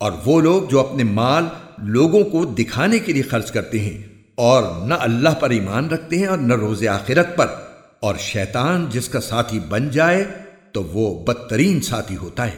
اور وہ لوگ جو اپنے مال لوگوں کو دکھانے کے لیے خرچ کرتے ہیں اور نہ اللہ پر ایمان رکھتے ہیں اور نہ روز آخرت پر، اور شیطان جس کا ساتھی بن جائے تو وہ بدترین ساتھی ہوتا ہے۔